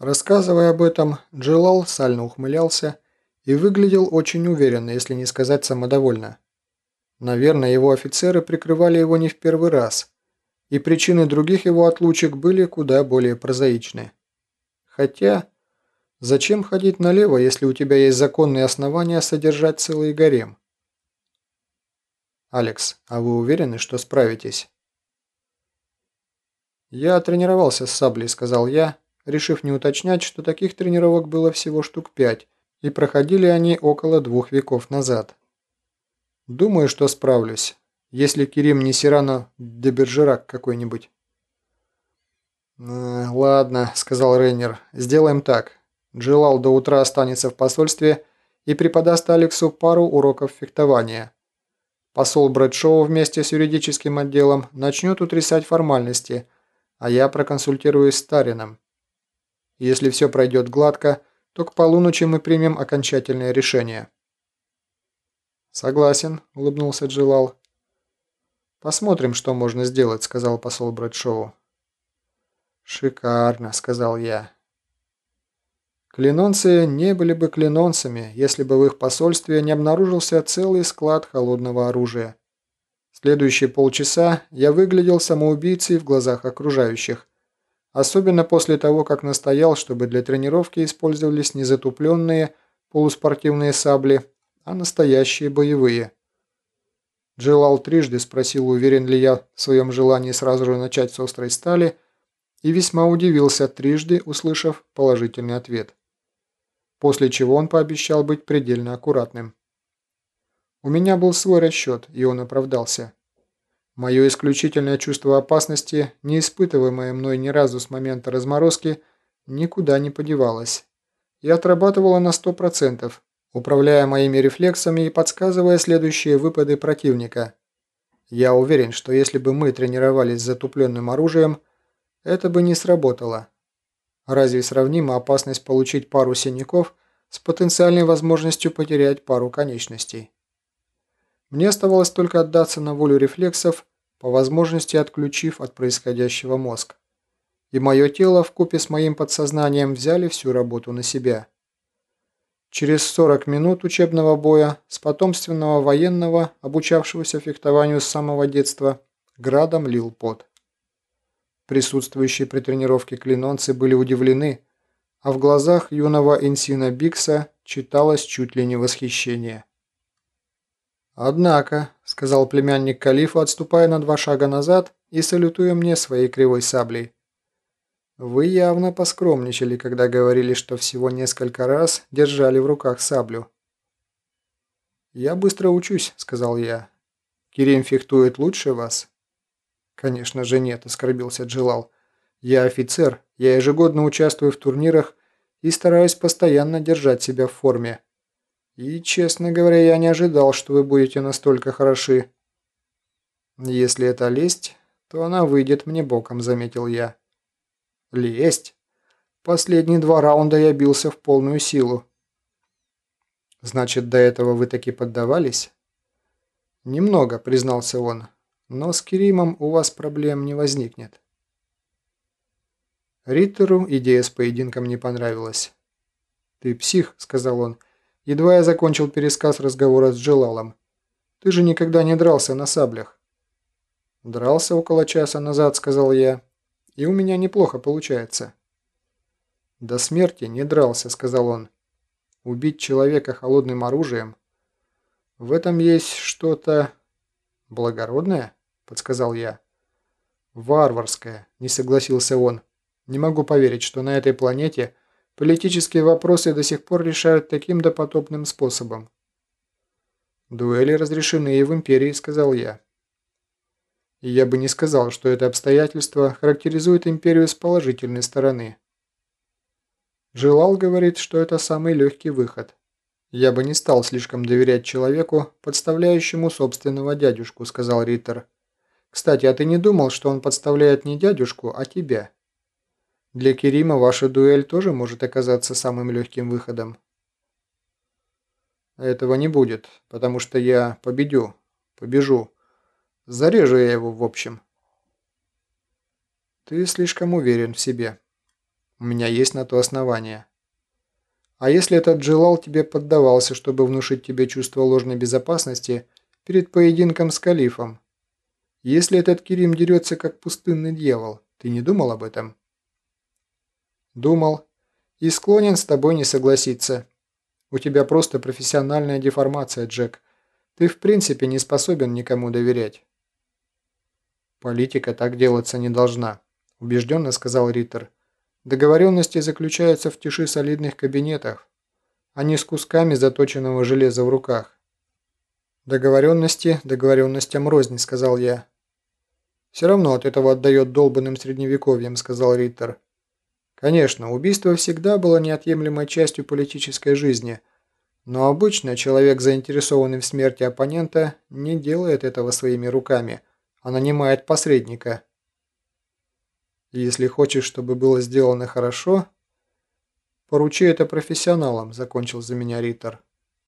Рассказывая об этом, Джилал сально ухмылялся и выглядел очень уверенно, если не сказать самодовольно. Наверное, его офицеры прикрывали его не в первый раз, и причины других его отлучек были куда более прозаичны. Хотя, зачем ходить налево, если у тебя есть законные основания содержать целый гарем? «Алекс, а вы уверены, что справитесь?» «Я тренировался с саблей», — сказал я, решив не уточнять, что таких тренировок было всего штук пять, и проходили они около двух веков назад. «Думаю, что справлюсь, если Кирим не Сирано де Бержерак какой-нибудь». «Э, «Ладно», — сказал Рейнер, — «сделаем так. Джилал до утра останется в посольстве и преподаст Алексу пару уроков фехтования». Посол Брэдшоу вместе с юридическим отделом начнет утрясать формальности, а я проконсультируюсь с Тарином. Если все пройдет гладко, то к полуночи мы примем окончательное решение. «Согласен», – улыбнулся Джилал. «Посмотрим, что можно сделать», – сказал посол Брэдшоу. «Шикарно», – сказал я. Клинонцы не были бы клинонцами, если бы в их посольстве не обнаружился целый склад холодного оружия. Следующие полчаса я выглядел самоубийцей в глазах окружающих. Особенно после того, как настоял, чтобы для тренировки использовались не затупленные полуспортивные сабли, а настоящие боевые. Джилал трижды спросил, уверен ли я в своем желании сразу же начать с острой стали, и весьма удивился трижды, услышав положительный ответ после чего он пообещал быть предельно аккуратным. У меня был свой расчет, и он оправдался. Мое исключительное чувство опасности, не испытываемое мной ни разу с момента разморозки, никуда не подевалось. И отрабатывало на сто процентов, управляя моими рефлексами и подсказывая следующие выпады противника. Я уверен, что если бы мы тренировались с затупленным оружием, это бы не сработало. Разве сравнима опасность получить пару синяков с потенциальной возможностью потерять пару конечностей? Мне оставалось только отдаться на волю рефлексов, по возможности отключив от происходящего мозг. И мое тело вкупе с моим подсознанием взяли всю работу на себя. Через 40 минут учебного боя с потомственного военного, обучавшегося фехтованию с самого детства, градом лил пот. Присутствующие при тренировке клинонцы были удивлены, а в глазах юного Энсина Бикса читалось чуть ли не восхищение. «Однако», — сказал племянник Калифа, отступая на два шага назад и салютуя мне своей кривой саблей, «вы явно поскромничали, когда говорили, что всего несколько раз держали в руках саблю». «Я быстро учусь», — сказал я. «Кирим фехтует лучше вас?» «Конечно же нет», – оскорбился Джилал. «Я офицер, я ежегодно участвую в турнирах и стараюсь постоянно держать себя в форме. И, честно говоря, я не ожидал, что вы будете настолько хороши». «Если это лесть, то она выйдет мне боком», – заметил я. «Лесть? Последние два раунда я бился в полную силу». «Значит, до этого вы таки поддавались?» «Немного», – признался он. Но с Керимом у вас проблем не возникнет. Риттеру идея с поединком не понравилась. «Ты псих», — сказал он. Едва я закончил пересказ разговора с Джелалом. «Ты же никогда не дрался на саблях». «Дрался около часа назад», — сказал я. «И у меня неплохо получается». «До смерти не дрался», — сказал он. «Убить человека холодным оружием? В этом есть что-то благородное?» подсказал я. «Варварская», – не согласился он. «Не могу поверить, что на этой планете политические вопросы до сих пор решают таким допотопным способом». «Дуэли разрешены и в Империи», – сказал я. И я бы не сказал, что это обстоятельство характеризует Империю с положительной стороны. Желал говорит, что это самый легкий выход. Я бы не стал слишком доверять человеку, подставляющему собственного дядюшку, сказал Риттер. Кстати, а ты не думал, что он подставляет не дядюшку, а тебя? Для Керима ваша дуэль тоже может оказаться самым легким выходом. Этого не будет, потому что я победю, побежу. Зарежу я его в общем. Ты слишком уверен в себе. У меня есть на то основания. А если этот Джилал тебе поддавался, чтобы внушить тебе чувство ложной безопасности перед поединком с Калифом? Если этот Кирим дерется как пустынный дьявол, ты не думал об этом? Думал. И склонен с тобой не согласиться. У тебя просто профессиональная деформация, Джек. Ты в принципе не способен никому доверять. Политика так делаться не должна, убежденно сказал Риттер. Договоренности заключаются в тиши солидных кабинетах, а не с кусками заточенного железа в руках. «Договоренности договоренностям рознь», — сказал я. «Все равно от этого отдает долбанным средневековьем», — сказал Риттер. «Конечно, убийство всегда было неотъемлемой частью политической жизни, но обычно человек, заинтересованный в смерти оппонента, не делает этого своими руками, а нанимает посредника». Если хочешь, чтобы было сделано хорошо, поручи это профессионалам, закончил за меня Риттер.